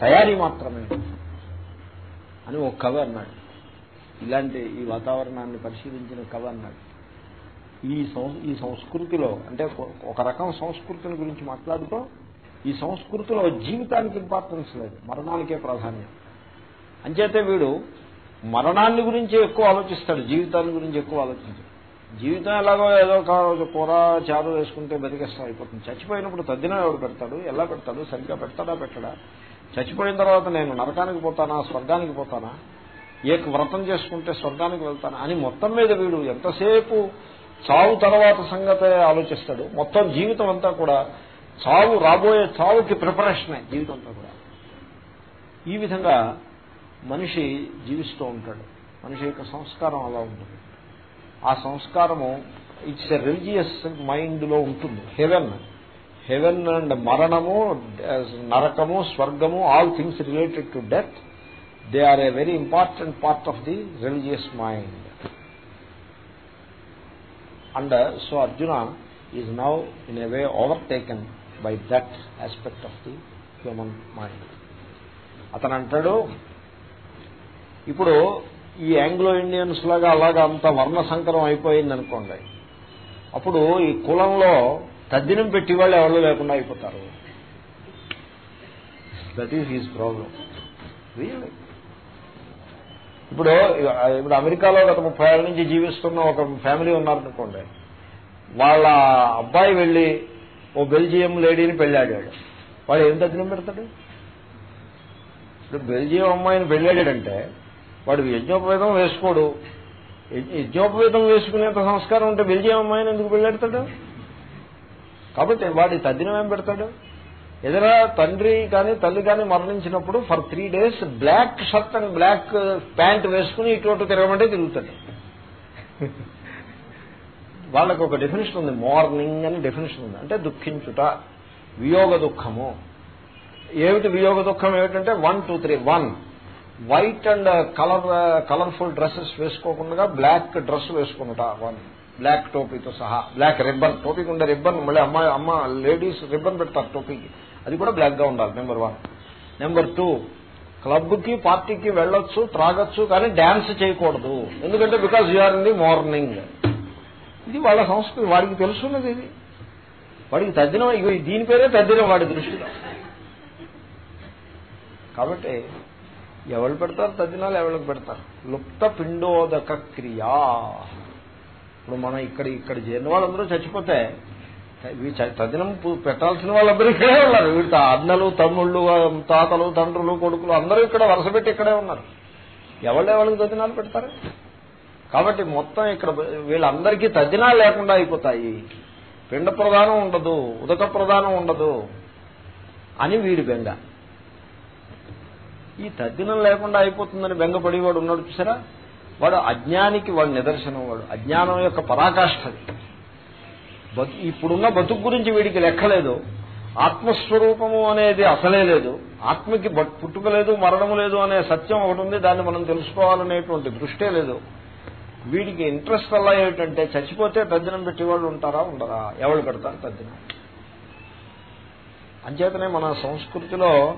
తయారీ మాత్రమే. అని ఒక కవి అన్నాడు. ఇలాంటి ఈ వాతావరణాన్ని పరిశీలించిన కవి అన్నాడు. ఈ ఈ సంస్కృతిలో అంటే ఒక రకం సంస్కృతిని గురించి మాట్లాడుతూ ఈ సంస్కృతిలో జీవితానికి ఇంపార్టెన్స్ లేదు మరణానికే ప్రాధాన్యం. అంచేతే వీడు మరణాన్ని గురించి ఎక్కువ ఆలోచిస్తాడు జీవితాన్ని గురించి ఎక్కువ ఆలోచించాడు. జీవితం ఎలాగో ఏదో కూర చారు వేసుకుంటే బతికేస్తాం అయిపోతుంది. చచ్చిపోయినప్పుడు తద్దినం ఎవడు పెడతాడు? ఎలా పెడతాడు? సరిగ్గా పెడతాడా పెట్టడా? చచ్చిపోయిన తర్వాత నేను నరకానికి పోతానా? స్వర్గానికి పోతానా? ఏ వ్రతం చేసుకుంటే స్వర్గానికి వెళ్తానా? అని మొత్తం మీద వీడు ఎంతసేపు చావు తర్వాత సంగతే ఆలోచిస్తాడు. మొత్తం జీవితం అంతా కూడా చావు రాబోయే చావుకి ప్రిపరేషనే జీవితం అంతా కూడా. ఈ విధంగా మనిషి జీవిస్తూ ఉంటాడు. మనిషి యొక్క సంస్కారం అలా ఉంటుంది. ఆ సంస్కారము ఇట్స్ ఎ రిలీజియస్ మైండ్లో ఉంటుంది. హెవెన్. హెవెన్ అండ్ మరణము నరకము స్వర్గము all things related to death they are a very important part of the religious mind. And so Arjuna is now in a way overtaken by that aspect of the human mind. అతను అంటాడు ఇప్పుడు ఈ Anglo Indians లాగా అలాగా అంత వర్ణ సంకరం అయిపోయింది అనుకోండి అప్పుడు ఈ కులంలో తద్దినం పెట్టి వాళ్ళు ఎవరు లేకుండా అయిపోతారు. దట్ ఈస్ హీస్ ప్రాబ్లం ఇప్పుడు ఇప్పుడు అమెరికాలో గత ముప్పై ఏళ్ళ నుంచి జీవిస్తున్న ఒక ఫ్యామిలీ ఉన్నారనుకోండి. వాళ్ళ అబ్బాయి వెళ్ళి ఓ బెల్జియం లేడీని పెళ్ళాడాడు. వాడు ఏం తద్దినం పెడతాడు? ఇప్పుడు బెల్జియం అమ్మాయిని పెళ్ళాడాడంటే వాడు యజ్ఞోపవేదం వేసుకోడు. యజ్ఞోపవేదం వేసుకునేంత సంస్కారం ఉంటే బెల్జియం అమ్మాయిని ఎందుకు పెళ్ళాడతాడు? కాబట్టి వాడి తద్దినం ఏం పెడతాడు? ఎదురా తండ్రి కానీ తల్లి కానీ మరణించినప్పుడు for three days black shirt and black pant వేసుకుని ఇటువంటి తిరగమంటే తిరుగుతాడు. వాళ్ళకు ఒక డెఫినేషన్ ఉంది. మార్నింగ్ అని డెఫినేషన్ ఉంది. అంటే దుఃఖించుట వియోగ దుఃఖము. ఏమిటి వియోగ దుఃఖం? ఏమిటంటే one two three one white and colour colourful dresses వేసుకోకుండా బ్లాక్ డ్రెస్ వేసుకున్నట వన్ బ్లాక్ టోపీతో సహా బ్లాక్ రిబ్బన్ టోపీకి ఉండే రిబ్బన్ మళ్ళీ అమ్మాయి అమ్మ లేడీస్ రిబ్బన్ పెడతారు టోపీకి. అది కూడా బ్లాక్గా ఉండాలి నెంబర్ వన్. నెంబర్ టూ క్లబ్కి పార్టీకి వెళ్ళొచ్చు త్రాగొచ్చు కానీ డాన్స్ చేయకూడదు. ఎందుకంటే because you're in the morning. ఇది వాళ్ళ సంస్కృతి వాడికి తెలుసున్నది ఇది. వాడికి తద్దినం ఇగో దీని పేరే తద్దినం వాడి దృష్టిలో. కాబట్టి ఎవరు పెడతారు తద్దినాలు ఎవరికి పెడతారు? లుప్త పిండోదక క్రియా. ఇప్పుడు మనం ఇక్కడ ఇక్కడ చేరిన వాళ్ళందరూ చచ్చిపోతే తదినం పెట్టాల్సిన వాళ్ళందరూ ఇక్కడే ఉన్నారు. వీడితో అన్నలు తమ్ముళ్ళు తాతలు తండ్రులు కొడుకులు అందరూ ఇక్కడ వరుస పెట్టి ఇక్కడే ఉన్నారు. ఎవళ్ళెవాళ్ళకి తదినాలు పెడతారు? కాబట్టి మొత్తం ఇక్కడ వీళ్ళందరికీ తదినాలు లేకుండా అయిపోతాయి. పిండ ప్రధానం ఉండదు ఉదక ప్రధానం ఉండదు అని వీడి బెంగ. ఈ తద్దినం లేకుండా అయిపోతుందని బెంగపడేవాడు ఉన్నాడు చూసారా? వాడు అజ్ఞానికి వాడు నిదర్శనం వాడు అజ్ఞానం యొక్క పరాకాష్ఠది. ఇప్పుడున్న బతుకు గురించి వీడికి లెక్కలేదు ఆత్మస్వరూపము అనేది అసలే లేదు. ఆత్మకి పుట్టుక లేదు మరణము లేదు అనే సత్యం ఒకటి ఉంది దాన్ని మనం తెలుసుకోవాలనేటువంటి దృష్టే లేదు. వీడికి ఇంట్రెస్ట్ అలా ఏమిటంటే చచ్చిపోతే తద్దినం పెట్టేవాళ్ళు ఉంటారా ఉండరా? ఎవరు పెడతారు తద్దినం? అంచేతనే మన సంస్కృతిలో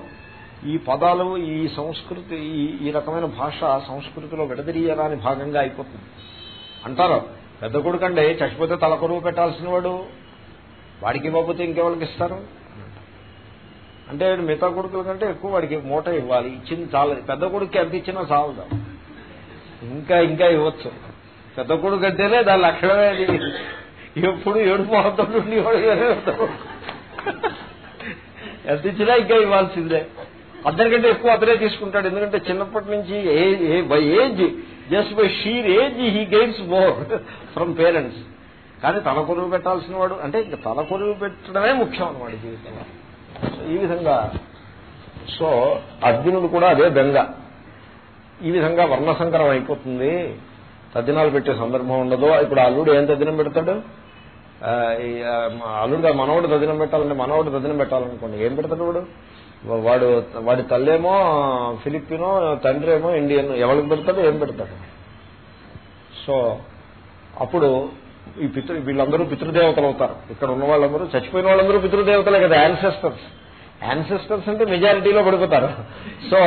ఈ పదాలు ఈ సంస్కృతి ఈ రకమైన భాష సంస్కృతిలో విడదీయరాని భాగంగా అయిపోతుంది. అంటారు పెద్ద కొడుకండి చచ్చిపోతే తలకొరువు పెట్టాల్సిన వాడు వాడికి ఇవ్వకపోతే ఇంకెవరికి ఇస్తారు? అంటే మిగతా కొడుకుల కంటే ఎక్కువ వాడికి మూట ఇవ్వాలి. ఇచ్చింది చాలదు పెద్ద కొడుకు ఎంత ఇచ్చినా చాలదు ఇంకా ఇంకా ఇవ్వచ్చు. పెద్ద కొడుకు అంటేనే దాని లక్షణమే ఎప్పుడు ఏడుపు నుండి ఎంత ఇచ్చినా ఇంకా ఇవ్వాల్సిందే. అందరికంటే ఎక్కువ అతనే తీసుకుంటాడు. ఎందుకంటే చిన్నప్పటి నుంచి by age just by sheer age he gains more from parents కానీ తల కొరువు పెట్టాల్సిన వాడు అంటే ఇంకా తల కొరువు పెట్టడమే ముఖ్యం అన్నమాట జీవితంలో. ఈ విధంగా సో అర్జునుడు కూడా అదే బెంగ. ఈ విధంగా వర్ణసంకరం అయిపోతుంది. తద్దినాలు పెట్టే సందర్భం ఉండదు. ఇప్పుడు అల్లుడు ఏం తద్దినం పెడతాడు? అల్లుడు మనవడు తదినం పెట్టాలంటే మనవడు తదినం పెట్టాలనుకోండి. ఏం పెడతాడు వాడు? వాడు వాడి తల్లేమో ఫిలిపినో తండ్రి ఏమో ఇండియన్ ఎవరికి పెడతాడు ఏం పెడతాడు? సో అప్పుడు ఈ పితృ వీళ్ళందరూ పితృదేవతలు అవుతారు. ఇక్కడ ఉన్న వాళ్ళందరూ చచ్చిపోయిన వాళ్ళందరూ పితృదేవతలే కదా యాన్సెస్టర్స్ యాన్సెస్టర్స్ అంటే మెజారిటీలో పడిపోతారు సో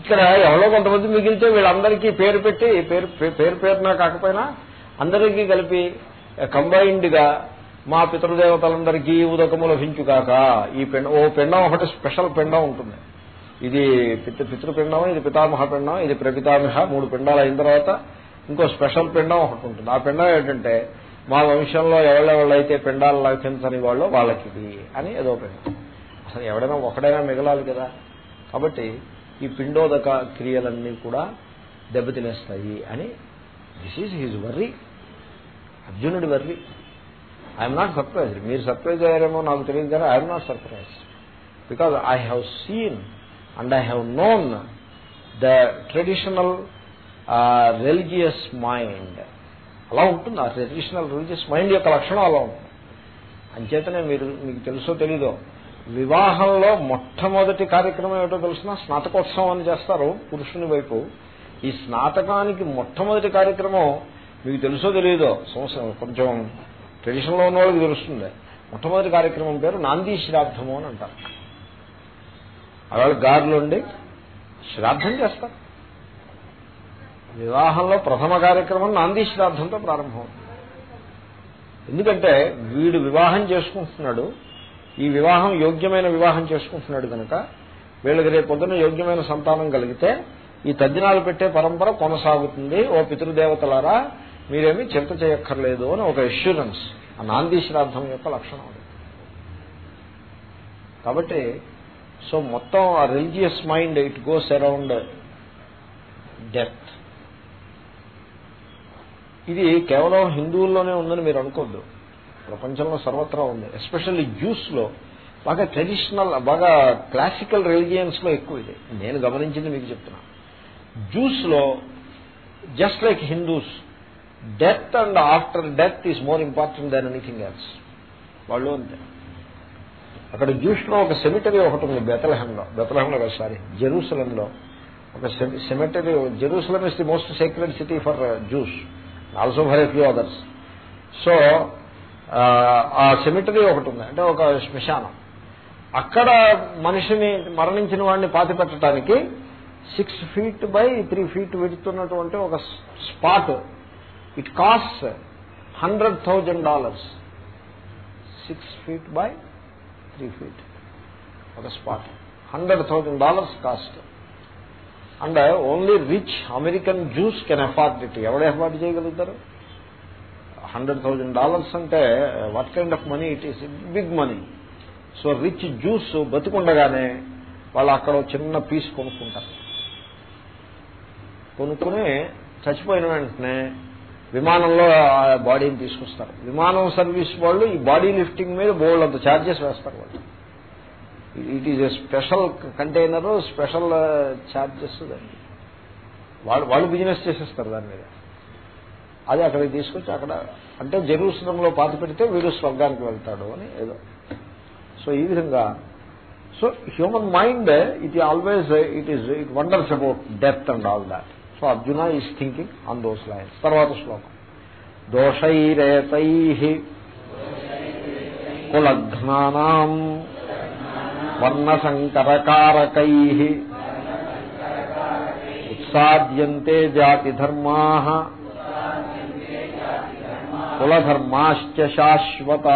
ఇక్కడ ఎవరో కొంతమంది మిగిలితే వీళ్ళందరికీ పేరు పెట్టి పేరు పేరు పేరున కాకపోయినా అందరికీ కలిపి కంబైన్డ్గా మా పితృదేవతలందరికీ ఉదకము లభించుగాక. ఈ పిండ ఓ పిండం ఒకటి స్పెషల్ పిండం ఉంటుంది. ఇది పితృ పితృపిండం ఇది పితామహ పిండం ఇది ప్రపితామహ మూడు పిండాలు అయిన తర్వాత ఇంకో స్పెషల్ పిండం ఒకటి ఉంటుంది. ఆ పిండం ఏంటంటే మా వంశంలో ఎవరెవరైతే పిండాలు లభించని వాళ్ళు వాళ్ళకి అని ఏదో పిండం. అసలు ఎవడైనా ఒకడైనా మిగలాలి కదా. కాబట్టి ఈ పిండోదక క్రియలన్నీ కూడా దెబ్బతినేస్తాయి అని దిస్ ఈజ్ హీజ్ వర్రీ అర్జునుడి వర్రీ ఐఎమ్ నాట్ సర్ప్రైజ్ మీరు సర్ప్రైజ్ అయ్యారేమో నాకు తెలియదు కానీ I'm not surprise because I have seen and I have known the traditional religious mind అలా ఉంటుంది. ఆ ట్రెడిషనల్ రిలీజియస్ మైండ్ యొక్క లక్షణం అలా ఉంటుంది. అంచేతనే మీరు మీకు తెలుసో తెలీదో వివాహంలో మొట్టమొదటి కార్యక్రమం ఏమిటో తెలిసిన స్నాతకోత్సవం అని చేస్తారు పురుషుని వైపు. ఈ స్నాతకానికి మొట్టమొదటి కార్యక్రమం మీకు తెలుసో తెలియదో సంవత్సరం కొంచెం ట్రెడిషన్లో ఉన్న వాళ్ళకి తెలుస్తుంది. మొట్టమొదటి కార్యక్రమం పేరు నాందీ శ్రాద్ధము అని అంటారు. అలాగే గారులు ఉండి శ్రాద్ధం చేస్తారు. వివాహంలో ప్రథమ కార్యక్రమం నాందీ శ్రాద్ధంతో ప్రారంభం ఎందుకంటే వీడు వివాహం చేసుకుంటున్నాడు ఈ వివాహం యోగ్యమైన వివాహం చేసుకుంటున్నాడు కనుక వీళ్ళకి రేపు పొద్దున యోగ్యమైన సంతానం కలిగితే ఈ తద్దినాలు పెట్టే పరంపర కొనసాగుతుంది. ఓ పితృదేవతలారా మీరేమీ చింత చేయక్కర్లేదు అని ఒక ఎష్యూరెన్స్ ఆ నాంది శ్రాద్ధం యొక్క లక్షణం అది. కాబట్టి సో మొత్తం ఆ religious mind it goes around death ఇది కేవలం హిందువుల్లోనే ఉందని మీరు అనుకోద్దు. ప్రపంచంలో సర్వత్రా ఉంది. ఎస్పెషల్లీ జ్యూస్లో బాగా ట్రెడిషనల్ బాగా క్లాసికల్ రిలీజియన్స్లో ఎక్కువ ఇది. నేను గమనించింది మీకు చెప్తున్నా. జ్యూస్లో just like Hindus death and after death is more important than anything else వాళ్ళు అంతే. అక్కడ జ్యూస్లో ఒక సెమిటరీ ఒకటి ఉంది బెతలహంలో బెతలహంలో కాదు సారీ జెరూసలంలో. ఒక cemetery Jerusalem is the most secret city for Jews also for few others so ఆ సెమిటరీ ఒకటి ఉంది అంటే ఒక శ్మశానం. అక్కడ మనిషిని మరణించిన వాడిని పాతి పెట్టడానికి six feet by three feet విడుతున్నటువంటి ఒక spot it cost hundred thousand dollars six feet by three feet ఒక spot hundred thousand dollars cost and only rich American Jews can afford it ఎవడు అఫార్డ్ చేయగలుగుతారు? హండ్రెడ్ థౌజండ్ డాలర్స్ అంటే what kind of money it is big money so rich Jews బతికుండగానే వాళ్ళు అక్కడ చిన్న piece కొనుక్కుంటారు. కొనుక్కుని చచ్చిపోయిన వెంటనే విమానంలో ఆ బాడీని తీసుకొస్తారు. విమానం సర్వీస్ వాళ్ళు ఈ బాడీ లిఫ్టింగ్ మీద బోల్డ్ అంత ఛార్జెస్ వేస్తారు వాళ్ళు. It is a special container special charges దాన్ని వాళ్ళు వాళ్ళు బిజినెస్ చేసేస్తారు దాని మీద. అది అక్కడికి తీసుకొచ్చి అక్కడ అంటే జెరూసలంలో పాతి పెడితే వీడు స్వర్గానికి వెళ్తాడు అని ఏదో. సో ఈ విధంగా so human mind it always it is it wonders about death and all that so Arjuna is thinking on those lines తర్వాత శ్లోకం. దోషైరేతై కులఘ్నానాం వర్ణసంకరకారకై ఉత్సాద్యంతే జాతిధర్మా కులధర్మాశ్చ శాశ్వత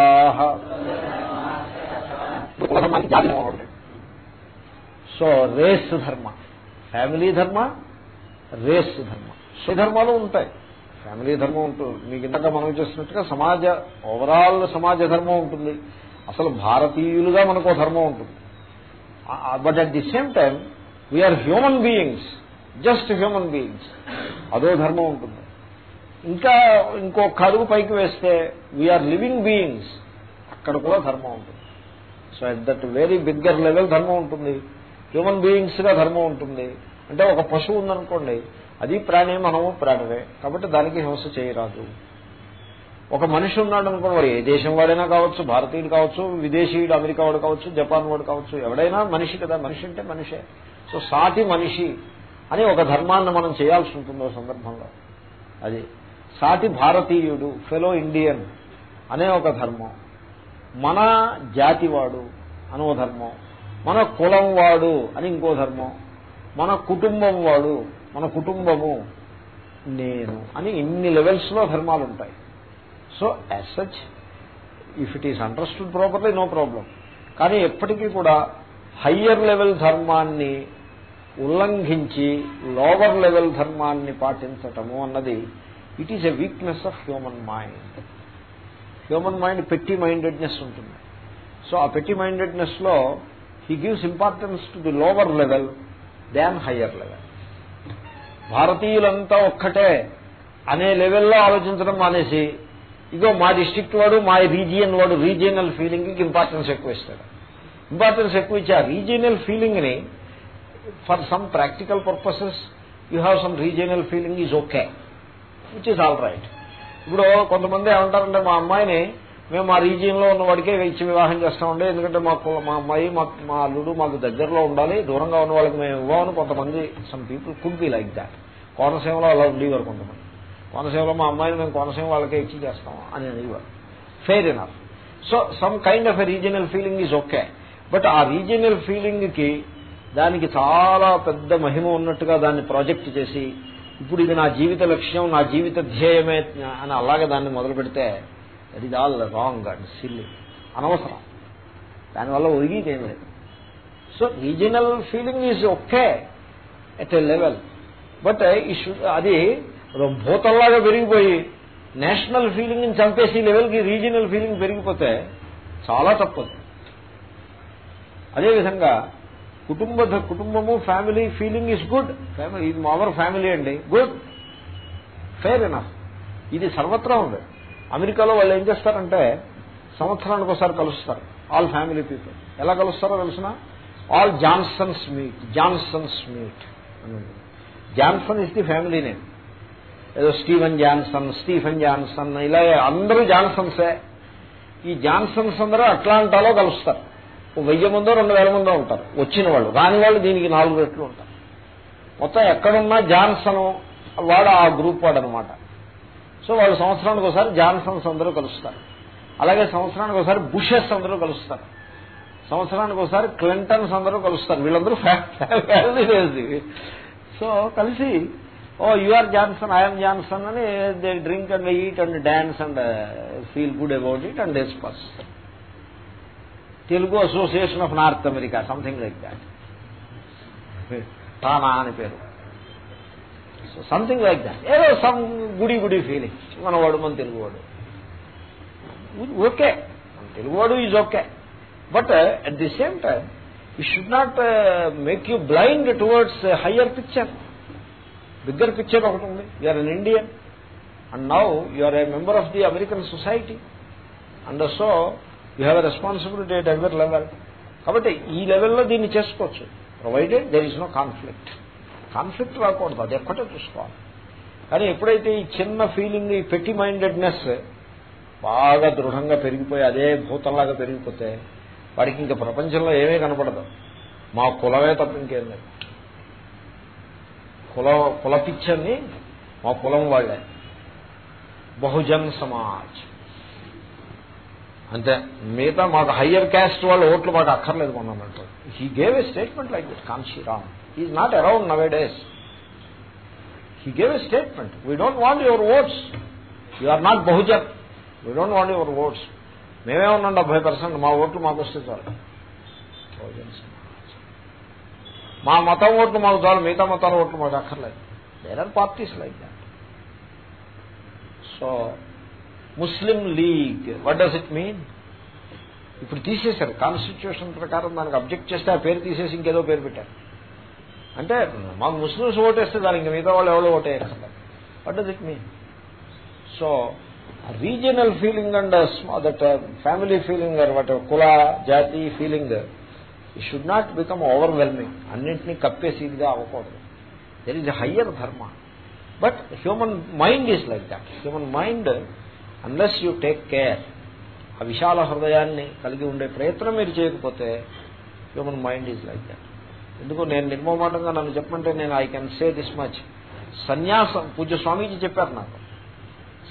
so race dharma family dharma race dharma ధర్మాలు ఉంటాయి. ఫ్యామిలీ ధర్మం ఉంటుంది. మీకు ఇంతగా మనం చేసినట్టుగా సమాజ ఓవరాల్ సమాజ ధర్మం ఉంటుంది. అసలు భారతీయులుగా మనకు ధర్మం ఉంటుంది. But at the same time we're human beings just human beings అదో ధర్మం ఉంటుంది. ఇంకా ఇంకొక అడుగు పైకి వేస్తే వీఆర్ లివింగ్ బీయింగ్స్ అక్కడ కూడా ధర్మం ఉంటుంది. So at that very bigger level ధర్మం ఉంటుంది. హ్యూమన్ బీయింగ్స్గా ధర్మం ఉంటుంది. అంటే ఒక పశువు ఉందనుకోండి అది ప్రాణే మనము ప్రాణమే. కాబట్టి దానికి హింస చేయరాదు. ఒక మనిషి ఉన్నాడు అనుకోండి ఏ దేశం వాడైనా కావచ్చు భారతీయుడు కావచ్చు విదేశీయుడు అమెరికా వాడు కావచ్చు జపాన్ వాడు కావచ్చు ఎవడైనా మనిషి కదా మనిషి అంటే మనిషే. సో సాటి మనిషి అని ఒక ధర్మాన్ని మనం చేయాల్సి ఉంటుంది సందర్భంలో. అది సాటి భారతీయుడు ఫెలో ఇండియన్ అనే ఒక ధర్మం. మన జాతివాడు అనో ధర్మం. మన కులం వాడు అని ఇంకో ధర్మం. మన కుటుంబం వాడు మన కుటుంబము నేను అని ఇన్ని లెవెల్స్లో ధర్మాలు ఉంటాయి so as such if it is understood properly no problem కానీ ఎప్పటికీ కూడా హయ్యర్ లెవెల్ ధర్మాన్ని ఉల్లంఘించి లోవర్ లెవెల్ ధర్మాన్ని పాటించటము అన్నది it is a weakness of human mind human mind petty mindedness ఉంటుంది. సో ఆ petty మైండెడ్నెస్లో he gives importance to the lower level than higher level భారతీయులంతా ఒక్కటే అనే లెవెల్లో ఆలోచించడం మానేసి ఇగో మా డిస్టిక్ట్ వాడు మా రీజియన్ వాడు రీజియనల్ ఫీలింగ్కి ఇంపార్టెన్స్ ఎక్కువ ఇస్తాడు. ఇంపార్టెన్స్ ఎక్కువ ఇచ్చి ఆ regional ఫీలింగ్ని for some practical purposes you have some regional feeling is okay which is all right ఇప్పుడు కొంతమంది ఏమంటారంటే మా అమ్మాయిని మేము మా రీజియన్లో ఉన్న వాడికే ఇచ్చి వివాహం చేస్తామండి ఎందుకంటే మాకు మా అమ్మాయి మా మా అల్లుడు మాకు దగ్గరలో ఉండాలి. దూరంగా ఉన్న వాళ్ళకి మేము ఇవ్వమని కొంతమంది some people could be like that కోనసీమలో అలా ఉండేవారు కొంతమంది. కోనసీమలో మా అమ్మాయిని మేము కోనసీమ వాళ్ళకే ఇచ్చి చేస్తాం అని అనేవారు. Fair enough so some kind of a regional feeling is okay but ఆ రీజనల్ ఫీలింగ్కి దానికి చాలా పెద్ద మహిమ ఉన్నట్టుగా దాన్ని ప్రాజెక్ట్ చేసి ఇప్పుడు ఇది నా జీవిత లక్ష్యం నా జీవిత ధ్యేయమే అని అలాగే దాన్ని మొదలు పెడితే that is all wrong and silly అనవసరం. దానివల్ల ఒరిగేది ఏం లేదు. So regional feeling is okay at a level but అది భూతల్లాగా పెరిగిపోయి నేషనల్ ఫీలింగ్ని చంపేసి లెవెల్కి రీజనల్ ఫీలింగ్ పెరిగిపోతే చాలా తప్పదు. అదేవిధంగా కుటుంబ కుటుంబము family feeling is good family ఇది మా ఫ్యామిలీ అండి. గుడ్ ఫెయిర్ ఎనఫ్ ఇది సర్వత్రా ఉంది అమెరికాలో వాళ్ళు ఏం చేస్తారంటే సంవత్సరానికి ఒకసారి కలుస్తారు. All family people. ఎలా కలుస్తారో తెలిసిన? All Johnsons meet Johnsons meet అని Johnson is the family name. ఏదో స్టీవెన్ జాన్సన్ స్టీఫెన్ జాన్సన్ ఇలా అందరూ జాన్సన్సే. ఈ జాన్సన్స్ అందరూ అట్లాంటాలో కలుస్తారు. వెయ్యి మందో రెండు వేల మందో ఉంటారు. వచ్చిన వాళ్ళు. రాని వాళ్ళు దీనికి నాలుగు రెట్లు ఉంటారు. మొత్తం ఎక్కడున్నా జాన్సన్ వాడు ఆ గ్రూప్ వాడు అనమాట సో వాళ్ళు సంవత్సరానికి ఒకసారి జాన్సన్స్ అందరూ కలుస్తారు. అలాగే సంవత్సరానికి ఒకసారి బుషెస్ అందరూ కలుస్తారు. సంవత్సరానికి ఒకసారి క్లింటన్స్ అందరూ కలుస్తారు. వీళ్ళందరూ ఫ్యామిలీ సో కలిసి ఓ you are Johnson I'm Johnson అని they drink and eat and dance and feel good about it and discuss Telugu Association of North America something like that TANA అని పేరు. సంథింగ్ లైక్ దాట్ ఏదో some goody goody feeling మనవాడు మన తెలుగువాడు. Okay. మన తెలుగువాడు is okay but at the same time you should not make you blind towards higher picture bigger picture ఒకటి ఉంది. You're an Indian and now you're a member of the American society and so you have a responsibility at ever level కాబట్టి ఈ లెవెల్లో దీన్ని చేసుకోవచ్చు. Provided there is no conflict conflict రాకూడదు అది ఎక్కడే చూసుకోవాలి. కానీ ఎప్పుడైతే ఈ చిన్న ఫీలింగ్ ఈ పెట్టి మైండెడ్నెస్ బాగా దృఢంగా పెరిగిపోయి అదే భూతంలాగా పెరిగిపోతే వాడికి ఇంకా ప్రపంచంలో ఏమీ కనపడదు. మా కులమే తప్ప ఇంకేం లేదు. కుల కుల పిచ్చర్ని మా కులం వాళ్ళే. బహుజన్ సమాజ్. అంతే. మిగతా మాకు హయ్యర్ క్యాస్ట్ వాళ్ళు ఓట్లు మాకు అక్కర్లేదు కొన్నామంట he gave a statement like that Kanshiram is not around nowadays he gave a statement we don't want your votes you are not Bahujan we don't want your votes మేమే ఉన్నాం డెబ్బై percent మా ఓట్లు మాకు వస్తే చాలు. మా మతం ఓట్లు మాకు చాలు మిగతా మతాల ఓట్లు మాకు అక్కర్లేదు. There are parties like that so Muslim League. What does it mean ఇప్పుడు తీసేశారు. కాన్స్టిట్యూషన్ ప్రకారం దానికి అబ్జెక్ట్ చేస్తే ఆ పేరు తీసేసి ఇంకేదో పేరు పెట్టారు. అంటే మాకు ముస్లిమ్స్ ఓటేస్తే దానికి మిగతా వాళ్ళు ఎవరో ఓటేస్తారు what does it mean so regional feeling and that family feeling what కుల జాతి feeling it should not become overwhelming అన్నింటినీ కప్పేసిదిగా అవ్వకూడదు. There is higher dharma but human mind is like that human mind unless you take care ఆ విశాల హృదయాన్ని కలిగి ఉండే ప్రయత్నం మీరు చేయకపోతే human mind is like that ఎందుకు నేను నిర్మమాటంగా నన్ను చెప్పమంటే నేను I can say this much సన్యాసం పూజ్య స్వామీజీ చెప్పారు నాకు.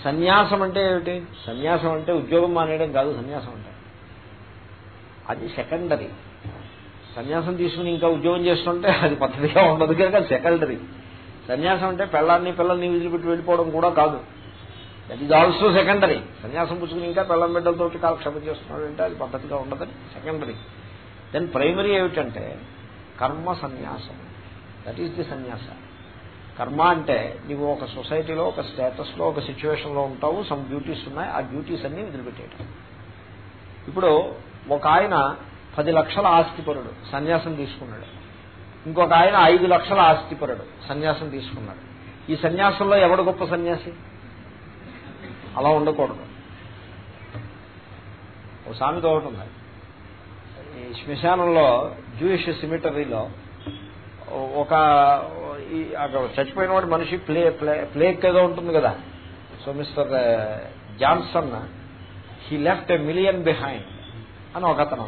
సన్యాసం అంటే ఏమిటి? సన్యాసం అంటే ఉద్యోగం మానేయడం కాదు సన్యాసం అంటే. అది సెకండరీ సన్యాసం తీసుకుని ఇంకా ఉద్యోగం చేస్తుంటే అది పద్ధతిగా ఉండదు కనుక సెకండరీ సన్యాసం అంటే పెళ్ళాన్ని పిల్లల్ని విదిలిపెట్టి వెళ్ళిపోవడం కూడా కాదు. దట్ ఈజ్ ఆల్సో సెకండరీ సన్యాసం పుచ్చుకుని ఇంకా పెళ్ళం బిడ్డలతో కాలక్షేపం చేస్తున్నాడు అంటే అది పద్ధతిగా ఉండదని సెకండరీ దెన్ ప్రైమరీ ఏమిటంటే కర్మ సన్యాసం. That is the sanyasa. Karma అంటే నువ్వు ఒక సొసైటీలో ఒక స్టేటస్లో ఒక సిచ్యువేషన్లో ఉంటావు సమ్ డ్యూటీస్ ఉన్నాయి ఆ డ్యూటీస్ అన్ని వదిలిపెట్టేయటం. ఇప్పుడు ఒక ఆయన పది లక్షల ఆస్తిపరుడు సన్యాసం తీసుకున్నాడు. ఇంకొక ఆయన ఐదు లక్షల ఆస్తిపరుడు సన్యాసం తీసుకున్నాడు. ఈ సన్యాసంలో ఎవడు గొప్ప సన్యాసి? అలా ఉండకూడదు. ఓ సామెత ఒకటి ఉంది. ఈ శ్మశానంలో జూయిష్ సిమిటరీలో ఒక ఈ అక్కడ చచ్చిపోయిన వాడి మనిషి ప్లే ప్లే ప్లేక్ ఏదో ఉంటుంది కదా. So Mr Johnson he left a million behind అని ఒక అతను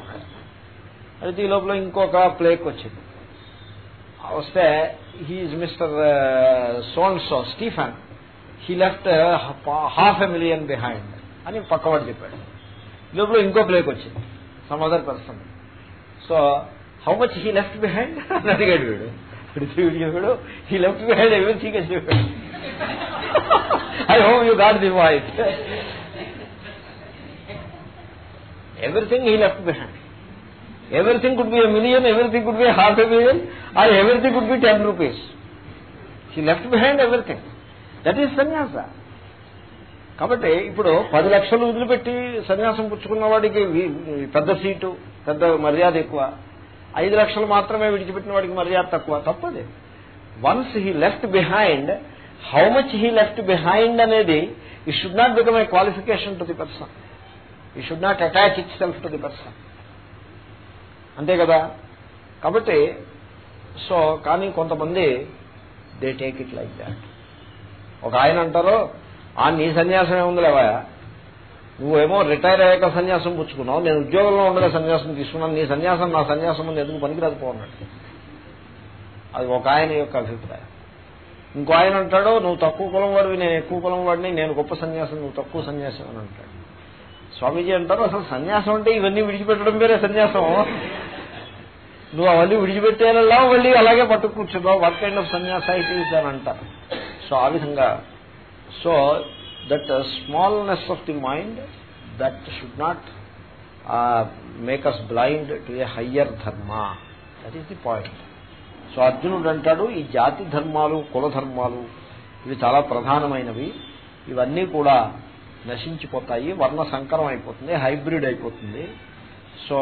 అయితే ఈ లోపల ఇంకొక ప్లేక్ వచ్చింది. వస్తే he mister సోన్సో Stephen. He left half a million behind అని పక్కవాడు చెప్పాడు. ఈ లోపల ఇంకో ప్లేక్ వచ్చింది. Some other person so how much he left behind అని అడిగాడు వీడు. అడిగితే వీడు చెప్పాడు హీ లెఫ్ట్ బిహైండ్ ఎవ్రీథింగ్ అని చెప్పాడు. I hope you got the voice everything he left behind everything could be a million everything could be half a million or everything could be ten rupees he left behind everything that is సన్యాస కాబట్టి ఇప్పుడు పది లక్షలు వదిలిపెట్టి సన్యాసం పుచ్చుకున్న వాడికి పెద్ద సీటు పెద్ద మర్యాద ఎక్కువ. ఐదు లక్షలు మాత్రమే విడిచిపెట్టిన వాడికి మర్యాద తక్కువ. తప్పది. Once he left behind how much he left behind అనేది ఈ should not become a qualification to the person ఈ should not attach itself to the person అంతే కదా? కాబట్టి సో కానీ కొంతమంది they take it like that ఒక ఆయన అంటారు ఆ నీ సన్యాసం ఏముందిలేవా నువ్వేమో రిటైర్ అయ్యాక సన్యాసం పుచ్చుకున్నావు నేను ఉద్యోగంలో ఉండగా సన్యాసం తీసుకున్నాను నీ సన్యాసం నా సన్యాసం ముందు ఎందుకు పనికిరాదు పోన్నట్టు అది ఒక ఆయన యొక్క అభిప్రాయం. ఇంకో ఆయన అంటాడు నువ్వు తక్కువ కులం వాడివి నేను ఎక్కువ కులం వాడిని నేను గొప్ప సన్యాసం నువ్వు తక్కువ సన్యాసం అని అంటాడు. స్వామీజీ అంటారు అసలు సన్యాసం అంటే ఇవన్నీ విడిచిపెట్టడం పేరే సన్యాసం. నువ్వు అవన్నీ విడిచిపెట్టేలా మళ్ళీ అలాగే పట్టుకు కూర్చున్నావు. వాట్ కైండ్ ఆఫ్ సన్యాస అయితే అని అంటారు. సో ఆ విధంగా. So that smallness of the mind that should not make us blind to a higher dharma that is the point so అర్జునుడు అంటాడు ఈ జాతి ధర్మాలు కుల ధర్మాలు ఇవి చాలా ప్రధానమైనవి. ఇవన్నీ కూడా నశించిపోతాయి వర్ణ సంకరం అయిపోతుంది హైబ్రిడ్ అయిపోతుంది. సో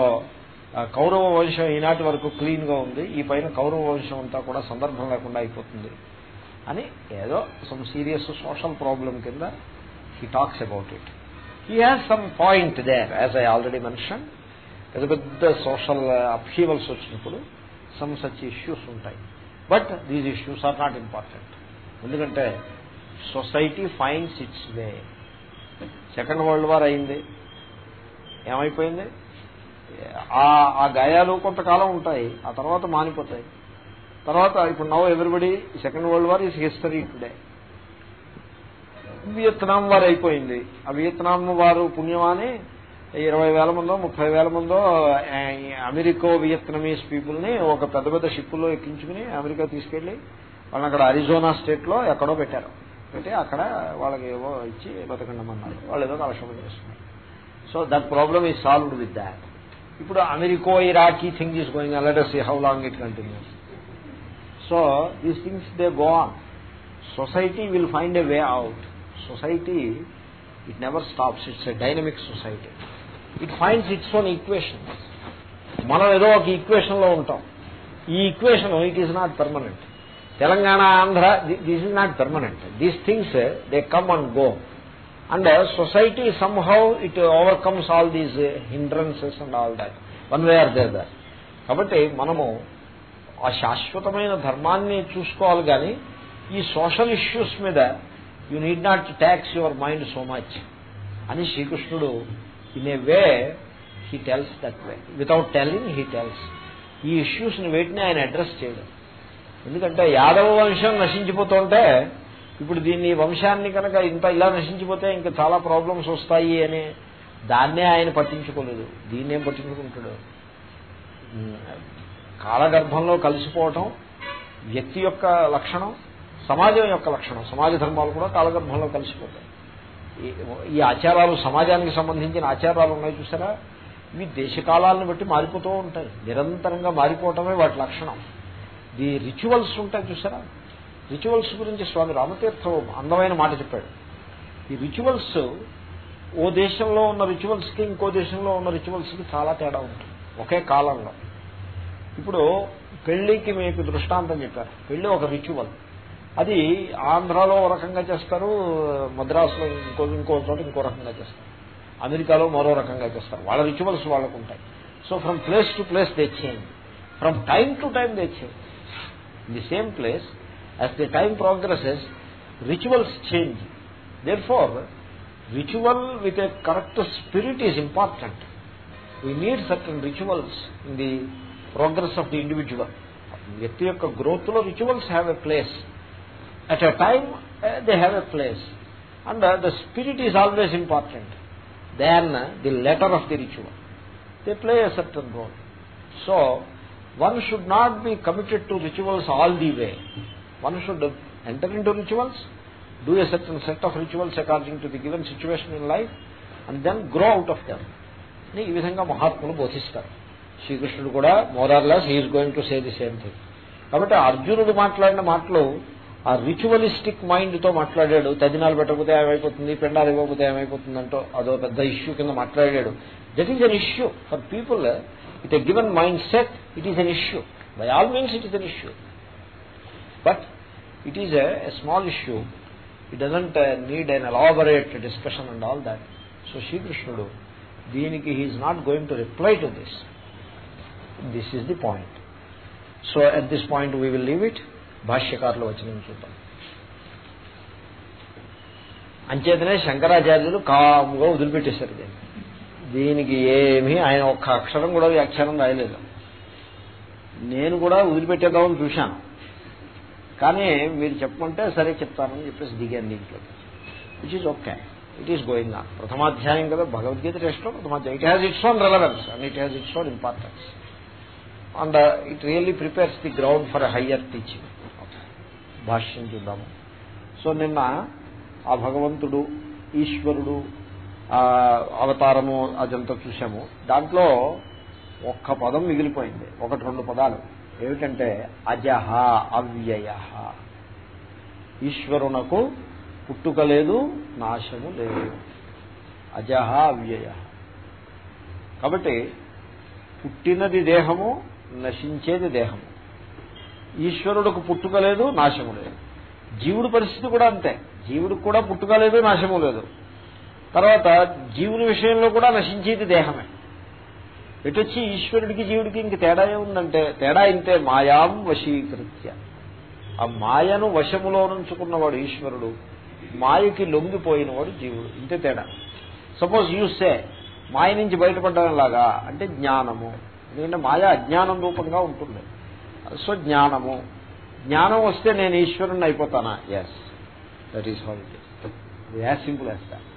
కౌరవ వంశం ఈనాటి వరకు క్లీన్గా ఉంది ఈ పైన కౌరవ వంశం అంతా కూడా సందర్భం లేకుండా అయిపోతుంది. అని ఏదో సమ్ సీరియస్ సోషల్ ప్రాబ్లం కింద he talks about it he has some point there as I already mention పెద్ద పెద్ద సోషల్ అప్హీవల్స్ వచ్చినప్పుడు సమ్ సచ్ ఇష్యూస్ ఉంటాయి. But these issues are not important ఎందుకంటే society finds its way second world war అయింది. ఏమైపోయింది? ఆ గాయాలు కొంతకాలం ఉంటాయి ఆ తర్వాత మానిపోతాయి. తర్వాత ఇప్పుడు now everybody second world war is history today Vietnam war అయిపోయింది. ఆ వియత్నాం వారు పుణ్యమాని ఇరవై వేల మందో ముప్పై వేల మందో అమెరికో వియత్నమీస్ పీపుల్ని ఒక పెద్ద పెద్ద షిప్పుల్లో ఎక్కించుకుని అమెరికా తీసుకెళ్ళి వాళ్ళని అక్కడ అరిజోనా స్టేట్లో ఎక్కడో పెట్టారు. పెట్టి అక్కడ వాళ్ళకి ఏవో ఇచ్చి బతకండమన్నారు వాళ్ళు ఏదో కలక్షణం చేస్తున్నారు. So that problem is solved with that ఇప్పుడు America Iraqi thing is going let see how long it continues so these things they go on society will find a way out society it never stops it's a dynamic society it finds its own equation మనం ఏదో ఒక ఈక్వేషన్లో ఉంటాం. ఈ equation it is not permanent Telangana Andhra this is not permanent these things they come and go and society somehow it overcomes all these hindrances and all that one way or there that కాబట్టి మనము ఆ శాశ్వతమైన ధర్మాన్ని చూసుకోవాలి కానీ ఈ social issues మీద you need not tax your mind so much అని శ్రీకృష్ణుడు in a way he tells that way. Without telling he tells. ఈ ఇష్యూస్ని వేటిని ఆయన అడ్రస్ చేయడం. ఎందుకంటే యాదవ వంశం నశించిపోతుంటే ఇప్పుడు దీన్ని వంశాన్ని కనుక ఇంత ఇలా నశించిపోతే ఇంకా చాలా ప్రాబ్లమ్స్ వస్తాయి అని దాన్నే ఆయన పట్టించుకోలేదు. దీన్నేం పట్టించుకుంటాడు? కాలగర్భంలో కలిసిపోవటం వ్యక్తి యొక్క లక్షణం సమాజం యొక్క లక్షణం సమాజ ధర్మాలు కూడా కాలగర్భంలో కలిసిపోతాయి. ఈ ఆచారాలు సమాజానికి సంబంధించిన ఆచారాలు ఉన్నాయి చూసారా? ఇవి దేశకాలాలను బట్టి మారిపోతూ ఉంటాయి. నిరంతరంగా మారిపోవటమే వాటి లక్షణం. ది రిచువల్స్ ఉంటాయి చూసారా? రిచువల్స్ గురించి స్వామి రామతీర్థం అందమైన మాట చెప్పాడు. ఈ రిచువల్స్ ఓ దేశంలో ఉన్న రిచువల్స్కి ఇంకో దేశంలో ఉన్న రిచువల్స్కి చాలా తేడా ఉంటుంది. ఒకే కాలంలో. ఇప్పుడు పెళ్ళికి మీకు దృష్టాంతం చెప్పారు. పెళ్ళి ఒక రిచువల్ అది ఆంధ్రాలో ఒక రకంగా చేస్తారు మద్రాసులో ఇంకో ఇంకో చోట ఇంకో రకంగా చేస్తారు. అమెరికాలో మరో రకంగా చేస్తారు. వాళ్ళ రిచువల్స్ వాళ్ళకు ఉంటాయి. So from place to place they change from time to time they change in the same place as the time progresses rituals change therefore ritual with a correct spirit is important we need certain rituals in the progress of the individual వ్యక్తి యొక్క growth లో rituals have a place at a time they have a place and the spirit is always important than the letter of the ritual they play a certain role so one should not be committed to rituals all the way. One should enter into rituals, do a certain set of rituals according to the given situation in life, and then grow out of them. ఈ విధంగా మహాత్ములు బోధిస్తారు శ్రీకృష్ణుడు కూడా మోదార్లాస్ he's going to say the same thing కాబట్టి అర్జునుడు మాట్లాడిన మాటలు ఆ రిచువలిస్టిక్ మైండ్తో మాట్లాడాడు. తదినాలు పెట్టకపోతే ఏమైపోతుంది? పెండాలు ఇవ్వకపోతే ఏమైపోతుందంటో అదో పెద్ద ఇష్యూ కింద మాట్లాడాడు. That is an issue for people it a given mindset it is an issue by all means it is an issue but it is a small issue it doesn't need an elaborate discussion and all that so శ్రీకృష్ణుడు దీనికి he's not going to reply to this this This the point so at this point we will leave it భాష్యకారులు వచనం చూద్దాం. అంచేతనే శంకరాచార్యులు కాముగా వదిలిపెట్టేశారు దీన్ని. దీనికి ఏమీ ఆయన ఒక్క అక్షరం కూడా వ్యాఖ్యానం రాయలేదు. నేను కూడా వదిలిపెట్టేద్దామని చూశాను. కానీ మీరు చెప్పుకుంటే సరే చెప్తానని చెప్పేసి దిగాను దీంట్లో. Which is okay it is going on ప్రథమాధ్యాయం కదా భగవద్గీత టెస్ట్లో ప్రథమాధ్యాయం. It has its own relevance and it has its own importance and it really prepares the ground for higher teaching భాష్యం చూద్దాము. సో నిన్న ఆ భగవంతుడు ఈశ్వరుడు అవతారము అదంతా చూసాము దాంట్లో ఒక్క పదం మిగిలిపోయింది. ఒకటి రెండు పదాలు. ఏమిటంటే అజహ అవ్యయ ఈశ్వరునకు పుట్టుక లేదు నాశము లేదు. అజహ అవ్యయ కాబట్టి పుట్టినది దేహము నశించేది దేహం. ఈశ్వరుడికి పుట్టుక లేదు నాశము లేదు. జీవుడి పరిస్థితి కూడా అంతే. జీవుడికి కూడా పుట్టుక లేదు నాశము లేదు. తర్వాత జీవుని విషయంలో కూడా నశించేది దేహమే. ఎటొచ్చి ఈశ్వరుడికి జీవుడికి ఇంక తేడా ఏముందంటే తేడా ఇంతే మాయాం వశీకృత్య. ఆ మాయను వశములో నుంచుకున్నవాడు ఈశ్వరుడు మాయకి లొంగిపోయినవాడు జీవుడు. ఇంతే తేడా. సపోజ్ యూసే మాయ నుంచి బయటపడడం లాగా అంటే జ్ఞానము. ఎందుకంటే మాయ అజ్ఞానం రూపంగా ఉంటుంది. సో జ్ఞానము. జ్ఞానం వస్తే నేను ఈశ్వరుణ్ణి అయిపోతానా? Yes that is how it as simple as that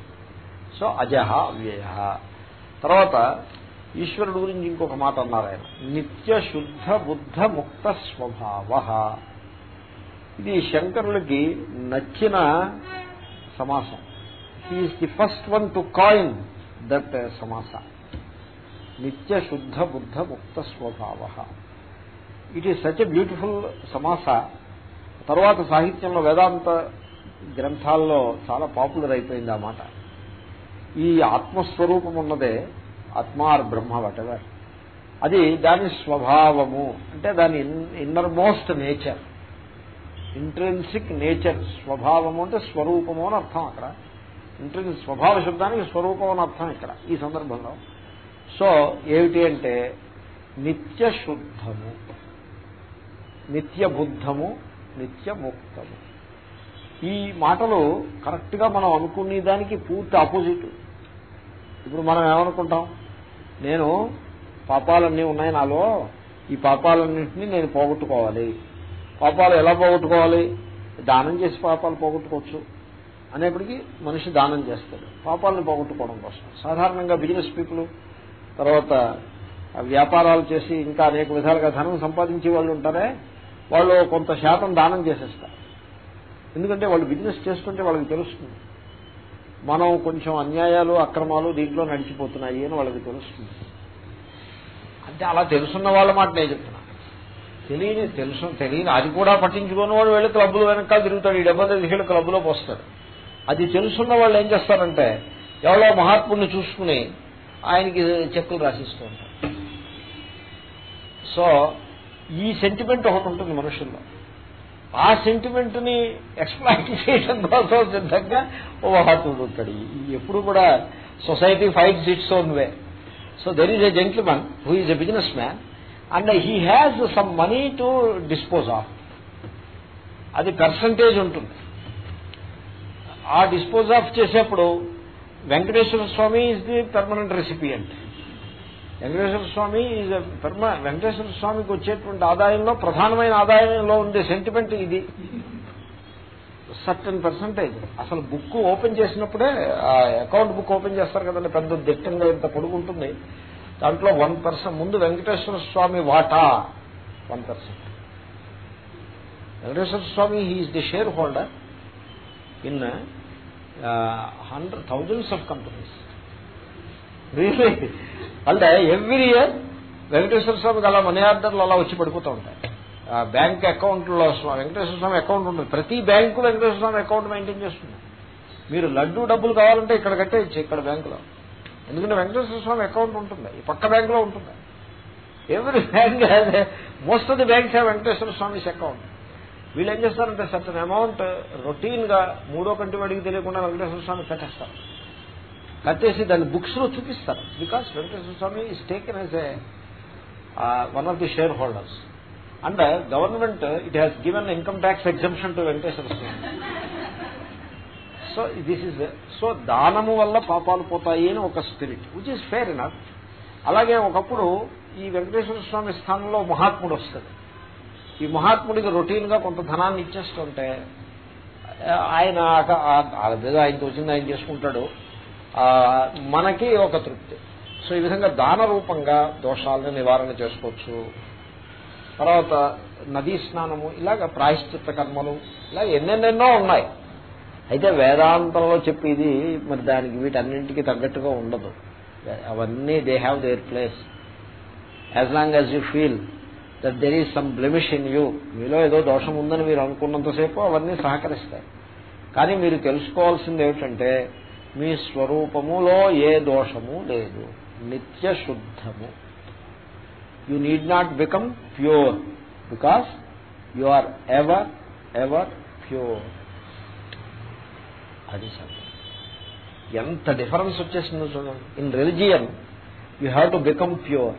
so అజహ వ్యయ. తర్వాత ఈశ్వరుడు గురించి ఇంకొక మాట అన్నారు ఆయన. నిత్య శుద్ధ బుద్ధ ముక్త స్వభావ. ఇది శంకరులకి నచ్చిన సమాసం. He's the first one to coin that సమాస నిత్య శుద్ధ బుద్ధ ముక్త స్వభావ it is such a beautiful సమాస తర్వాత సాహిత్యంలో వేదాంత గ్రంథాల్లో చాలా పాపులర్ అయిపోయింది ఆ మాట. ఈ ఆత్మస్వరూపం ఉన్నదే ఆత్మార్ బ్రహ్మ వటెవర్. అది దాని స్వభావము అంటే దాని innermost nature intrinsic nature స్వభావము అంటే స్వరూపము అని అర్థం అక్కడ. ఇంట్రెన్స్ స్వభావ శబ్దానికి స్వరూపం అని అర్థం ఇక్కడ ఈ సందర్భంలో. సో ఏమిటి అంటే నిత్య శుద్ధము నిత్య నిత్య ముక్తము ఈ మాటలు కరెక్ట్గా మనం అనుకునే దానికి పూర్తి ఆపోజిట్. ఇప్పుడు మనం ఏమనుకుంటాం? నేను పాపాలన్నీ ఉన్నాయి నాలో ఈ పాపాలన్నింటినీ నేను పోగొట్టుకోవాలి. పాపాలు ఎలా పోగొట్టుకోవాలి? దానం చేసి పాపాలు పోగొట్టుకోవచ్చు. అనేప్పటికీ మనిషి దానం చేస్తాడు. పాపాలను పోగొట్టుకోవడం కోసం. సాధారణంగా బిజినెస్ పీపుల్ తర్వాత వ్యాపారాలు చేసి ఇంకా అనేక విధాలుగా ధనం సంపాదించే వాళ్ళు ఉంటారే వాళ్ళు కొంత శాతం దానం చేసేస్తారు. ఎందుకంటే వాళ్ళు బిజినెస్ చేసుకుంటే వాళ్ళకి తెలుస్తుంది. మనం కొంచెం అన్యాయాలు అక్రమాలు దీంట్లో నడిచిపోతున్నాయి అని వాళ్ళకి తెలుస్తుంది. అంటే అలా తెలుసున్న వాళ్ళ మాట నేను చెప్తున్నా. తెలియని తెలుసు తెలియని అది కూడా పట్టించుకుని వాడు వెళ్ళి క్లబ్లో వెనకాల తిరుగుతాడు. ఈ డెబ్బై తీసుకెళ్ళి క్లబ్లో పోస్తాడు అది తెలుసున్న వాళ్ళు ఏం చేస్తారంటే ఎవరో మహాత్ముడిని చూసుకుని ఆయనకి చెక్కులు రాసిస్తూ ఉంటారు. సో ఈ సెంటిమెంట్ ఒకటి ఉంటుంది మనుషుల్లో. ఆ సెంటిమెంట్ని ఎక్స్ప్లాయిట్ చేయడం కోసం సిద్ధంగా ఓ మహాత్ముడు ఉంటాడు. ఈ- ఎప్పుడు కూడా society fights its own way so there is a gentleman who is a businessman and he has some money to dispose of అది పర్సంటేజ్ ఉంటుంది. ఆ డిస్పోజ్ ఆఫ్ చేసేప్పుడు Venkateswara Swami is the permanent recipient Venkateswara Swami is పర్మ Venkateswara స్వామికి వచ్చేటువంటి ఆదాయంలో ప్రధానమైన ఆదాయంలో ఉండే సెంటిమెంట్ ఇది. సర్టన్ పర్సంటేజ్ అసలు బుక్ ఓపెన్ చేసినప్పుడే అకౌంట్ బుక్ ఓపెన్ చేస్తారు కదండి పెద్ద దిట్టంగా ఇంత పొడుగుంటుంది. దాంట్లో వన్ పర్సెంట్ ముందు వెంకటేశ్వర స్వామి వాటా? One percent Venkateswara Swami he's the shareholder in hundred thousands of companies really అంటే ఎవ్రీ ఇయర్ వెంకటేశ్వర స్వామికి అలా మనీ ఆర్డర్లు అలా వచ్చి పడిపోతూ ఉంటాయి. ఆ బ్యాంక్ అకౌంట్లో వెంకటేశ్వర స్వామి అకౌంట్ ఉంటుంది. ప్రతి bank Venkateswara Swami account maintain చేస్తుంది. మీరు లడ్డు డబ్బులు కావాలంటే ఇక్కడ కట్టేయచ్చు ఇక్కడ బ్యాంకులో ఎందుకంటే వెంకటేశ్వర స్వామి అకౌంట్ ఉంటుంది. ఈ పక్క బ్యాంకులో ఉంటుంది. Every bank most of the banks have Venkateswara Swami's account వీళ్ళు ఏం చేస్తారంటే సర్టన్ అమౌంట్ రొటీన్గా మూడో కంటి వాడికి తెలియకుండా వెంకటేశ్వర స్వామి కట్టేస్తారు. కట్టేసి దాన్ని బుక్స్లో చూపిస్తారు. Because Venkateswara Swami is taken as a one of the share holders and government it has given income tax exemption to Venkateswara Swami. So this is so దానము వల్ల పాపాలు పోతాయి అని ఒక spirit which is fair in అలాగే ఒకప్పుడు ఈ వెంకటేశ్వర స్వామి స్థానంలో మహాత్ముడు వస్తుంది ఈ మహాత్ముడికి రొటీన్గా కొంత ధనాన్ని ఇచ్చేస్తుంటే ఆయన ఆక- ఆ- ఆయన తోచింది ఆయన చేసుకుంటాడు. మనకి ఒక తృప్తి. సో ఈ విధంగా దాన రూపంగా దోషాలను నివారణ చేసుకోవచ్చు. తర్వాత నదీ స్నానము ఇలాగ ప్రాయశ్చిత్త కర్మలు ఇలా ఎన్నెన్నెన్నో ఉన్నాయి. అయితే వేదాంతంలో చెప్పేది మరి దానికి వీటన్నింటికి తగ్గట్టుగా ఉండదు. అవన్నీ they have their place as long as you feel that there is some blemish in you మీలో ఏదో దోషం ఉందని మీరు అనుకున్నంతసేపు అవన్నీ సహకరిస్తాయి. కానీ మీరు తెలుసుకోవాల్సింది ఏమిటంటే మీ స్వరూపములో ఏ దోషము లేదు. నిత్య శుద్ధము. You need not become pure because you are ever ever pure అది ఎంత డిఫరెన్స్ వచ్చేసిందో చూడండి. In religion you have to become pure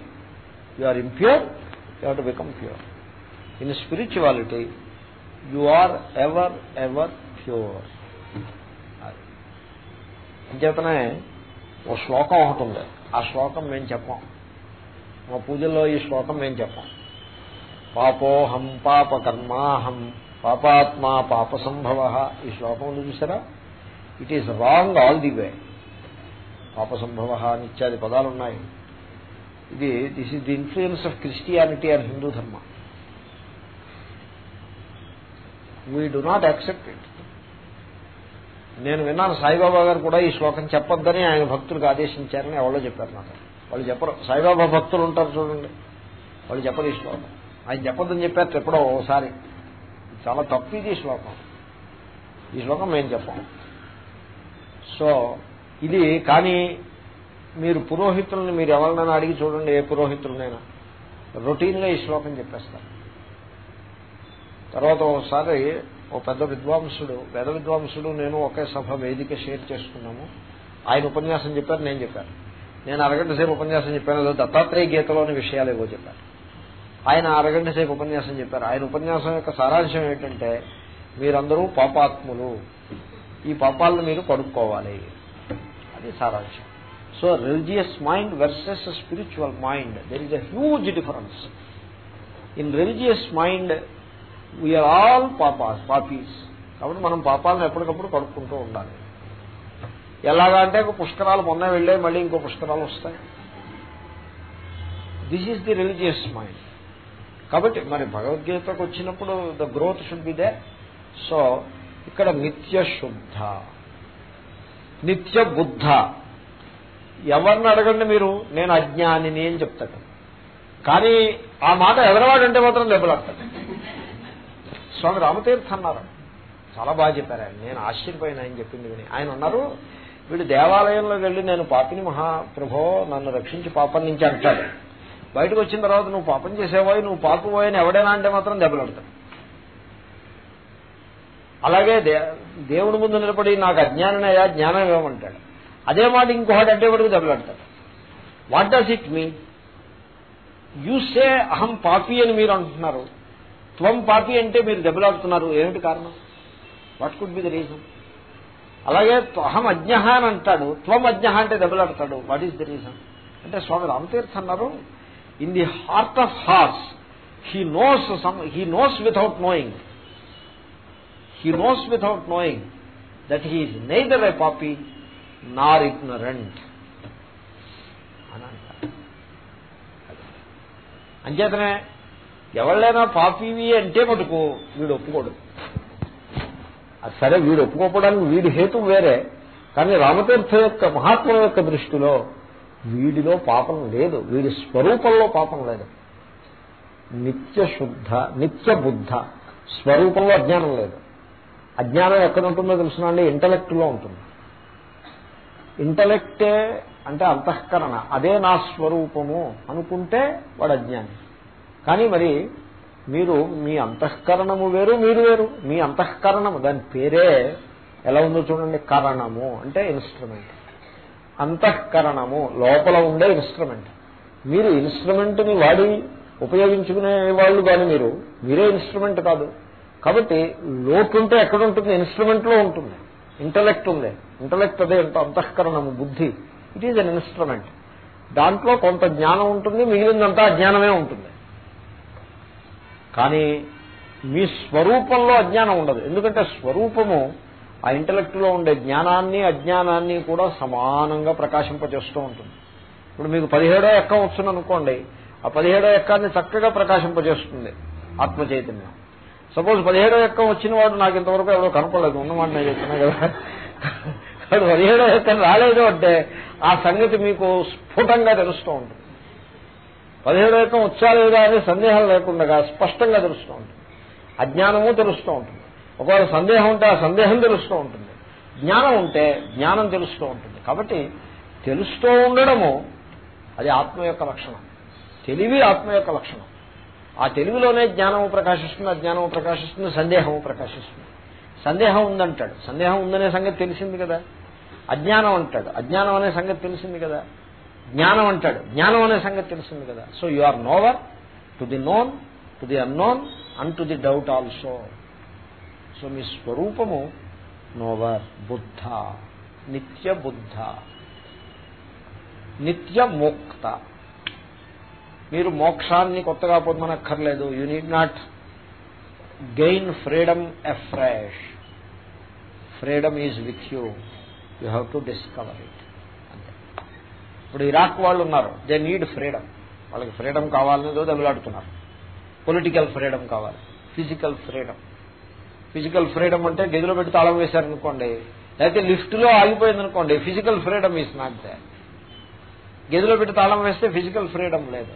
you are impure you have to become pure in spirituality you are ever ever pure అంచేతనే ఓ శ్లోకం ఒకటి ఉంది. ఆ శ్లోకం మేము చెప్పాం. మా పూజల్లో ఈ శ్లోకం మేము చెప్పాం. పాపోహం పాపకర్మాహం పాపాత్మా పాప సంభవ ఈ శ్లోకం ఉంది చూసారా? It is wrong all the way పాప సంభవ నిత్యాది పదాలు ఉన్నాయి ఇది this is the influence of Christianity and Hindu dharma we do not accept it నేను విన్నాను సాయిబాబా గారు కూడా ఈ శ్లోకం చెప్పొద్దని ఆయన భక్తులకు ఆదేశించారని ఎవరో చెప్పారు నాకు. వాళ్ళు చెప్పరు. సాయిబాబా భక్తులు ఉంటారు చూడండి. వాళ్ళు చెప్పరు ఈ శ్లోకం. ఆయన చెప్పొద్దని చెప్పారు ఎప్పుడో ఓసారి. చాలా తప్పు ఇది ఈ శ్లోకం. ఈ శ్లోకం మేము చెప్పాం. సో ఇది కానీ మీరు పురోహితుల్ని మీరు ఎవరినైనా అడిగి చూడండి ఏ పురోహితులనైనా. రొటీన్గా ఈ శ్లోకం చెప్పేస్తారు. తర్వాత ఒకసారి ఓ పెద్ద విద్వాంసుడు వేద విద్వాంసుడు నేను ఒకే సభ వేదిక షేర్ చేసుకున్నాము. ఆయన ఉపన్యాసం చెప్పారు నేను చెప్పాను. నేను అరగంట సేపు ఉపన్యాసం చెప్పాను దత్తాత్రేయ గీతలోని విషయాలు ఏవో చెప్పాను ఆయన అరగంట సేపు ఉపన్యాసం చెప్పారు. ఆయన ఉపన్యాసం యొక్క సారాంశం ఏంటంటే మీరందరూ పాపాత్ములు. ఈ పాపాలను మీరు కడుక్కోవాలి అది సారాంశం. So religious mind versus spiritual mind there is a huge difference in religious mind we are all papas papis కాబట్టి మనం పాపాలను ఎప్పటికప్పుడు కడుక్కుంటూ ఉండాలి. ఎలాగా అంటే ఒక పుష్కరాలు మొన్న వెళ్ళే మళ్ళీ ఇంకో పుష్కరాలు వస్తాయి. This is the religious mind కాబట్టి మరి భగవద్గీతకు వచ్చినప్పుడు the growth should be they so ఇక్కడ నిత్య శుద్ధ నిత్య బుద్ధ ఎవరిని అడగండి మీరు? నేను అజ్ఞానిని అని చెప్తాడు. కానీ ఆ మాట ఎదరవాడంటే మాత్రం దెబ్బలాడతాడు. స్వామి రామతీర్థ అన్నారు. చాలా బాగా చెప్పారు ఆయన. నేను ఆశ్చర్యపోయిన ఆయన చెప్పింది విని. ఆయన అన్నారు వీడు దేవాలయంలోకి వెళ్ళి నేను పాపిని మహాప్రభో నన్ను రక్షించి పాపం నుంచి అంటాడు. బయటకు వచ్చిన తర్వాత నువ్వు పాపం చేసేవాయి నువ్వు పాపపోయి ఎవడైనా అంటే మాత్రం దెబ్బలాడతాడు. అలాగే దేవుడి ముందు నిలబడి నాకు అజ్ఞానమయ్యా జ్ఞానం ఇవ్వమంటాడు అదే మాట ఇంకొకటి అంటే వాడికి దెబ్బలాడతాడు what does it me you say అహం పాపి అని మీరు అంటున్నారు. త్వం పాపి అంటే మీరు దెబ్బలాడుతున్నారు. ఏమిటి కారణం? What could be the reason అలాగే అహం అజ్ఞ అని అంటాడు. త్వం అజ్ఞ అంటే దెబ్బలాడతాడు. వాట్ ఈస్ ద రీజన్ అంటే స్వామి రామతీర్థ అన్నారు in the heart of hearts he knows some he knows without knowing he knows without knowing that he's neither a papi nor ignorant అని అంటారు. అంచేతనే ఎవళ్ళైనా పాపీవి అంటే మటుకు వీడు ఒప్పుకోడు. సరే వీడు ఒప్పుకోకపోవడానికి వీడి హేతు వేరే కానీ రామతీర్థ యొక్క మహాత్మ యొక్క దృష్టిలో వీడిలో పాపం లేదు. వీడి స్వరూపంలో పాపం లేదు. నిత్య శుద్ధ నిత్య బుద్ధ స్వరూపంలో అజ్ఞానం లేదు. అజ్ఞానం ఎక్కడ ఉంటుందో తెలుసునండి ఇంటలెక్ట్లో ఉంటుంది. ఇంటలెక్టే అంటే అంతఃకరణ. అదే నా స్వరూపము అనుకుంటే వాడు అజ్ఞాని. కానీ మరి మీరు మీ అంతఃకరణము వేరు మీరు వేరు. మీ అంతఃకరణము దాని పేరే ఎలా ఉందో చూడండి. కరణము అంటే ఇన్స్ట్రుమెంట్. అంతఃకరణము లోపల ఉండే ఇన్స్ట్రుమెంట్. మీరు ఇన్స్ట్రుమెంట్ని వాడి ఉపయోగించుకునే వాళ్ళు కానీ మీరు. మీరే ఇన్స్ట్రుమెంట్ కాదు. కాబట్టి లోటుంటే ఎక్కడ ఉంటుంది ఇన్స్ట్రుమెంట్లో ఉంటుంది. ఇంటలెక్ట్ ఉంది. ఇంటలెక్ట్ అదే అంతఃకరణము బుద్ధి. ఇట్ ఈజ్ అన్ ఇన్స్ట్రుమెంట్ దాంట్లో కొంత జ్ఞానం ఉంటుంది మిగిలిందంతా అజ్ఞానమే ఉంటుంది. కానీ మీ స్వరూపంలో అజ్ఞానం ఉండదు. ఎందుకంటే స్వరూపము ఆ ఇంటలెక్ట్లో ఉండే జ్ఞానాన్ని అజ్ఞానాన్ని కూడా సమానంగా ప్రకాశింపజేస్తూ ఉంటుంది. ఇప్పుడు మీకు పదిహేడో ఎక్కం వచ్చును అనుకోండి ఆ పదిహేడో ఎక్కాన్ని చక్కగా ప్రకాశింపజేస్తుంది ఆత్మ చైతన్యం సపోజ్ పదిహేడో ఎక్కం వచ్చిన వాడు నాకు ఇంతవరకు ఎవరో కనపడలేదు ఉన్నమాట నేను చెప్తున్నా కదా. వాడు పదిహేడో ఎక్కం రాలేదు అంటే ఆ సంగతి మీకు స్ఫుటంగా తెలుస్తూ ఉంటుంది. పదిహేడో ఎక్కం వచ్చా లేదా అనే సందేహం లేకుండా స్పష్టంగా తెలుస్తూ ఉంటుంది. అజ్ఞానము తెలుస్తూ ఉంటుంది. ఒకవేళ సందేహం ఉంటే ఆ సందేహం తెలుస్తూ ఉంటుంది. జ్ఞానం ఉంటే జ్ఞానం తెలుస్తూ ఉంటుంది. కాబట్టి తెలుస్తూ ఉండడము అది ఆత్మ యొక్క లక్షణం. తెలివి ఆత్మ యొక్క లక్షణం. ఆ తెలుగులోనే జ్ఞానము ప్రకాశిస్తుంది అజ్ఞానము ప్రకాశిస్తుంది సందేహము ప్రకాశిస్తుంది. సందేహం ఉందంటాడు. సందేహం ఉందనే సంగతి తెలిసింది కదా. అజ్ఞానం అంటాడు. అజ్ఞానం అనే సంగతి తెలిసింది కదా. జ్ఞానం అంటాడు. జ్ఞానం అనే సంగతి తెలిసింది కదా. So you are knower to the known to the unknown and to the doubt also. So మీ స్వరూపము నోవర్ బుద్ధ నిత్య బుద్ధ నిత్య ముక్త. మీరు మోక్షాన్ని కొత్తగా పొందనక్కర్లేదు. You need not gain freedom afresh freedom is with you you have to discover it ఇప్పుడు Iraq వాళ్ళు ఉన్నారు. దే నీడ్ ఫ్రీడమ్ వాళ్ళకి ఫ్రీడమ్ కావాలనేదో దెబ్బలాడుతున్నారు పొలిటికల్ ఫ్రీడమ్ కావాలి. ఫిజికల్ ఫ్రీడమ్ ఫిజికల్ ఫ్రీడమ్ అంటే గదిలో పెట్టి తాళం వేశారనుకోండి. లేకపోతే లిఫ్ట్లో ఆగిపోయింది అనుకోండి physical freedom is not they గదిలో పెట్టి తాళం వేస్తే ఫిజికల్ ఫ్రీడమ్ లేదు.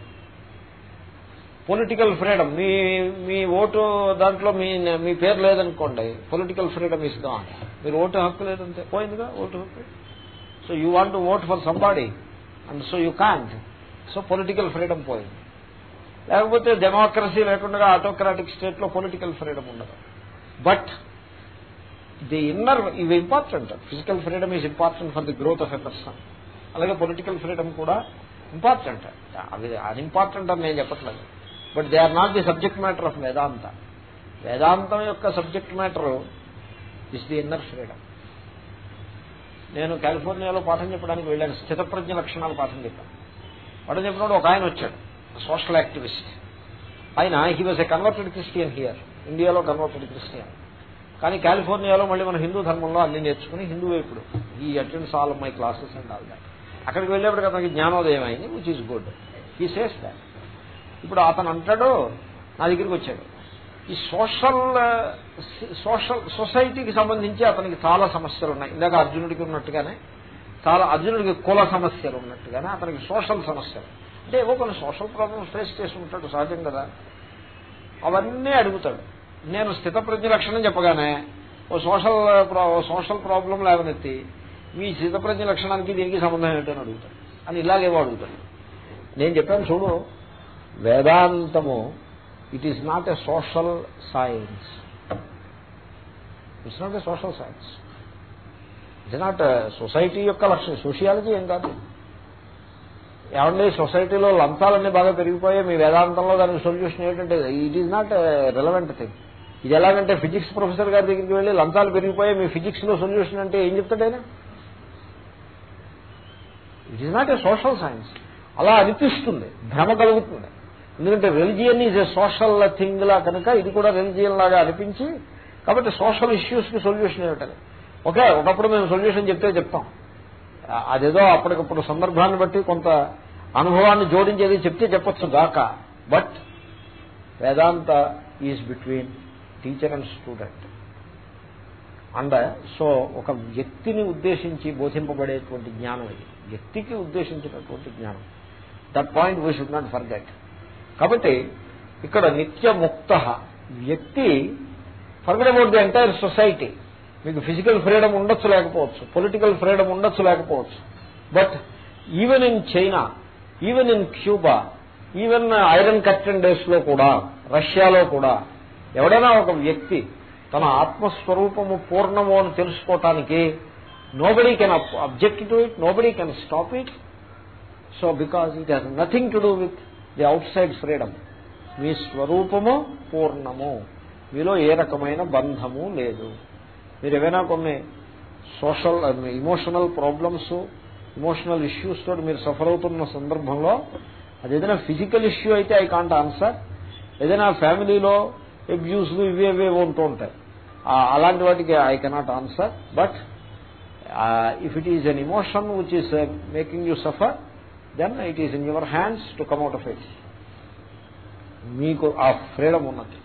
పొలిటికల్ ఫ్రీడమ్ మీ మీ ఓటు దాంట్లో మీ మీ పేరు లేదనుకోండి పొలిటికల్ ఫ్రీడమ్ ఇస్ గాన్ మీరు ఓటు హక్కు లేదంటే పోయిందిగా ఓటు హక్కు? So you want vote for somebody and so you can't so political freedom పోయింది. లేకపోతే డెమోక్రసీ లేకుండా ఆటోక్రాటిక్ స్టేట్లో పొలిటికల్ ఫ్రీడమ్ ఉండదు. బట్ ది ఇన్నర్ ఇవి important physical freedom is important for the growth of a person అలాగే political freedom కూడా important అవి unimportant అని నేను చెప్పట్లేదు. But they are not the subject matter of Vedanta. వేదాంతం యొక్క subject matter is the inner freedom. నేను కాలిఫోర్నియాలో పాఠం చెప్పడానికి వెళ్ళాను స్థితప్రజ్ఞ లక్షణాలు పాఠం చెప్పాను. పాఠం చెప్పినప్పుడు ఒక ఆయన వచ్చాడు సోషల్ యాక్టివిస్ట్. ఆయన he was a converted Christian here ఇండియాలో కన్వర్టెడ్ క్రిస్టియన్ కానీ కాలిఫోర్నియాలో మళ్ళీ మన హిందూ ధర్మంలో అన్ని నేర్చుకుని హిందూ ఇప్పుడు. ఈ attends all my classes and all that అక్కడికి వెళ్ళేప్పటికి అతనికి జ్ఞానోదయం అయింది which is good he says that ఇప్పుడు అతను అంటాడు నా దగ్గరికి వచ్చాడు. ఈ సోషల్ సోషల్ సొసైటీకి సంబంధించి అతనికి చాలా సమస్యలు ఉన్నాయి. ఇందాక అర్జునుడికి ఉన్నట్టుగానే చాలా అర్జునుడికి కుల సమస్యలు ఉన్నట్టుగానే అతనికి సోషల్ సమస్యలు. అంటే ఏవో కొన్ని సోషల్ ప్రాబ్లమ్స్ ఫేస్ చేసి ఉంటాడు సహజం కదా. అవన్నీ అడుగుతాడు. నేను స్థితప్రజ్ఞ లక్షణం చెప్పగానే ఓ సోషల్ సోషల్ ప్రాబ్లం లేవనెత్తి మీ స్థితప్రజ్ఞ లక్షణానికి దీనికి సంబంధం ఏంటని అడుగుతాడు. అని ఇలాగేవో అడుగుతాడు. నేను చెప్పాను చూడు వేదాంతము it is not a social science it's not a social science it's not society యొక్క లక్ష్యం సోషియాలజీ ఏం కాదు. ఏమండి సొసైటీలో లంచాలన్నీ బాగా పెరిగిపోయాయి మీ వేదాంతంలో దానికి సొల్యూషన్ ఏంటంటే it is not relevant thing ఇది ఎలాగంటే ఫిజిక్స్ ప్రొఫెసర్ గారి దగ్గరికి వెళ్ళి లంచాలు పెరిగిపోయాయి మీ ఫిజిక్స్లో సొల్యూషన్ అంటే ఏం చెప్తాడైనా it is not a social science అలా అనిపిస్తుంది. భ్రమ కలుగుతుంది. ఎందుకంటే religion is a social thing లా కనుక ఇది కూడా రిలిజియన్ లాగా అనిపించి కాబట్టి సోషల్ ఇష్యూస్కి సొల్యూషన్ ఏమిటని ఓకే ఒకప్పుడు మేము సొల్యూషన్ చెప్తే చెప్తాం. అదేదో అప్పటికప్పుడు సందర్భాన్ని బట్టి కొంత అనుభవాన్ని జోడించేది చెప్తే చెప్పొచ్చు గాక. But Vedanta is between teacher and student and so ఒక వ్యక్తిని ఉద్దేశించి బోధింపబడేటువంటి జ్ఞానం ఇది. వ్యక్తికి ఉద్దేశించినటువంటి జ్ఞానం. That point we should not forget కాబట్టి ఇక్కడ నిత్యముక్త వ్యక్తి forget about the entire society. మీకు ఫిజికల్ ఫ్రీడమ్ ఉండొచ్చు లేకపోవచ్చు పొలిటికల్ ఫ్రీడమ్ ఉండొచ్చు లేకపోవచ్చు. But even in China even in Cuba even iron curtain డేస్లో కూడా రష్యాలో కూడా ఎవడైనా ఒక వ్యక్తి తన ఆత్మస్వరూపము పూర్ణము అని తెలుసుకోవటానికి nobody can object to it nobody can stop it so because it has nothing to do with the outside freedom. మీ స్వరూపము పూర్ణము. మీలో ఏ రకమైన బంధము లేదు. మీరు ఏమైనా కొన్ని social emotional problems emotional issues తోటి మీరు సఫర్ అవుతున్న సందర్భంలో అది ఏదైనా ఫిజికల్ ఇష్యూ అయితే ఐ కాంట్ ఆన్సర్. ఏదైనా ఫ్యామిలీలో అబ్యూస్లు ఇవేవే ఉంటూ ఉంటాయి. అలాంటి వాటికి I cannot answer. But if it is an emotion which is making you suffer then it is in your hands to come out of it మీకు ఆ ఫ్రీడమ్ ఉన్నది.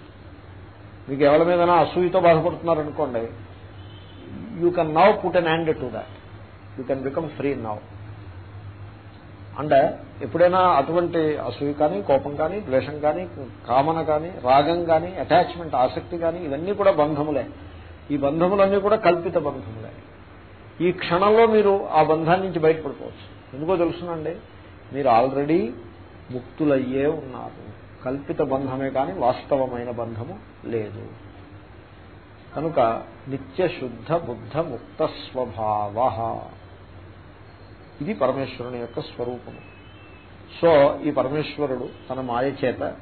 మీకు ఎవరి మీద అసూయతో బాధపడుతున్నారనుకోండి you can now put an hand to that you can become free now and ఎప్పుడైనా అటువంటి అసూయ కానీ కోపం కానీ ద్వేషం కానీ కామన కానీ రాగం కానీ అటాచ్మెంట్ ఆసక్తి కానీ ఇవన్నీ కూడా బంధములే. ఈ బంధములన్నీ కూడా కల్పిత బంధములే. ఈ క్షణంలో మీరు ఆ బంధాన్ని నుంచి బయటపడిపోవచ్చు. ఎందుకో తెలుసునండి మీరు ఆల్రెడీ ముక్తులయ్యే ఉన్నారు. కల్పిత బంధమే కానీ వాస్తవమైన బంధము లేదు. కనుక నిత్య శుద్ధ బుద్ధ ముక్త స్వభావ. ఇది పరమేశ్వరుని యొక్క స్వరూపము. సో ఈ పరమేశ్వరుడు తన మాయ చేత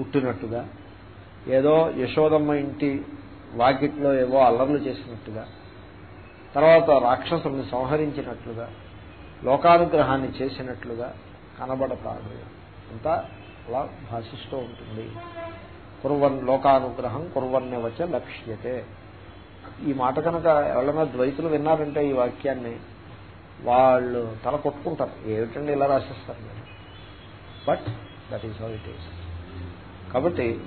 పుట్టినట్టుగా ఏదో యశోదమ్మ ఇంటి వాకిట్లో ఏవో అల్లర్లు చేసినట్టుగా తర్వాత రాక్షసుల్ని సంహరించినట్లుగా లోకానుగ్రహాన్ని చేసినట్లుగా కనబడతాడు అంతా అలా భాషిస్తూ ఉంటుంది. కుర్వన్ లోకానుగ్రహం కుర్వన్యవచ లక్ష్యతే. ఈ మాట కనుక ఎవరైనా ద్వైతులు విన్నారంటే ఈ వాక్యాన్ని వాళ్ళు తల కొట్టుకుంటారు. ఏమిటండి ఇలా రాసిస్తారు మీరు? But that is how it is కాబట్టి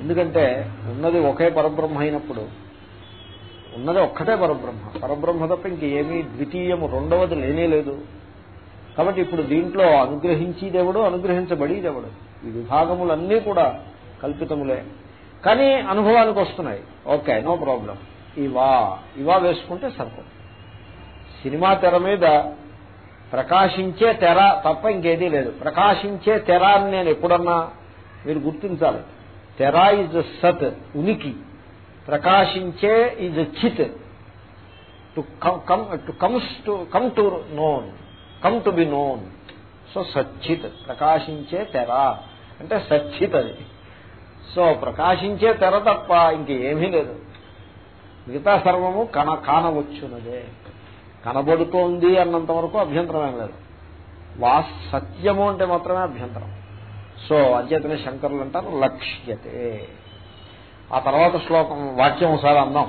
ఎందుకంటే ఉన్నది ఒకే పరబ్రహ్మ అయినప్పుడు ఉన్నది ఒక్కటే పరబ్రహ్మ. పరబ్రహ్మ తప్ప ఇంకేమీ ద్వితీయము రెండవది లేనే లేదు. కాబట్టి ఇప్పుడు దీంట్లో అనుగ్రహించేదెవడు అనుగ్రహించబడేదెవడు ఈ విభాగములన్నీ కూడా కల్పితములే. కానీ అనుభవానికి వస్తున్నాయి. Okay no problem. ఇవా ఇవా వేసుకుంటే సరిపోతుంది సినిమా తెర మీద ప్రకాశించే తెర తప్ప ఇంకేదీ లేదు. ప్రకాశించే తెర అని నేను ఎప్పుడన్నా మీరు గుర్తించాలి. తెర ఇజ్ సత్ ఉనికి. ప్రకాశించే ఈజ్ చిత్. To come to comes to come to known come to be known so సచ్చిత్ ప్రకాశించే తెర. అంటే సచ్చిత్ అది. సో ప్రకాశించే తెర తప్ప ఇంకేమీ లేదు. మిగతా సర్వము కన కానవచ్చునదే. కనబడుతోంది అన్నంత వరకు అభ్యంతరం ఏం లేదు. వాస్ సత్యము అంటే మాత్రమే అభ్యంతరం. సో అధ్యతనే శంకరులు అంటారు లక్ష్యతే. ఆ తర్వాత శ్లోకం వాక్యం ఒకసారి అందాం.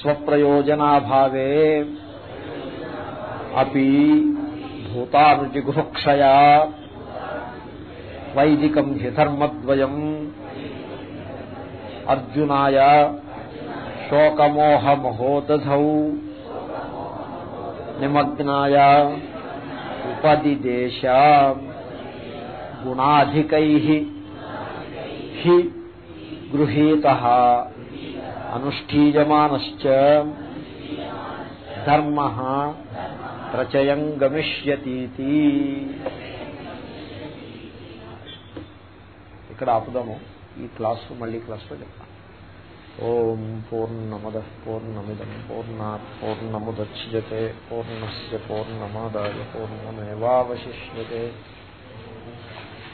స్వప్రయోజనాభావే అపి భూతానుజిగుక్షయా వైదికం హి ధర్మద్వయం అర్జునాయ శోకమోహమహోదధౌ నిమగ్నాయ ఉపదిదేశ గుణాధికై హి గృహీత అనుష్ఠీయమానశ్చ ధర్మ ప్రచయం గమిష్యతీతి. ఇక్కడ ఆపుదాము ఈ క్లాసు మళ్ళీ క్లాస్లో చెప్తాను ఓం పూర్ణమద పూర్ణమిదం పూర్ణా పూర్ణముద్యతే పూర్ణస్ పూర్ణమాదాయ పూర్ణమేవాశిష్యే